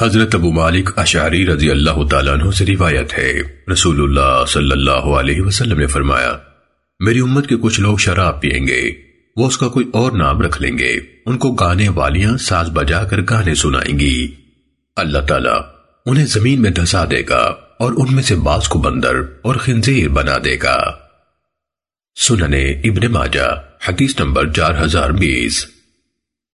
حضرت ابو مالک اشعری رضی اللہ تعالیٰ عنہ سے روایت ہے۔ رسول اللہ صلی اللہ علیہ وسلم نے فرمایا، میری امت کے کچھ لوگ شراب پئیں گے، وہ اس کا کوئی اور نام رکھ لیں گے۔ ان کو گانے والیاں ساز بجا کر گانے سنائیں گی۔ اللہ تعالیٰ انہیں زمین میں دھسا دے گا اور ان میں سے بعض کو بندر اور خنزیر بنا دے گا۔ سننے ابن ماجہ، حدیث نمبر چار ہزار بیس۔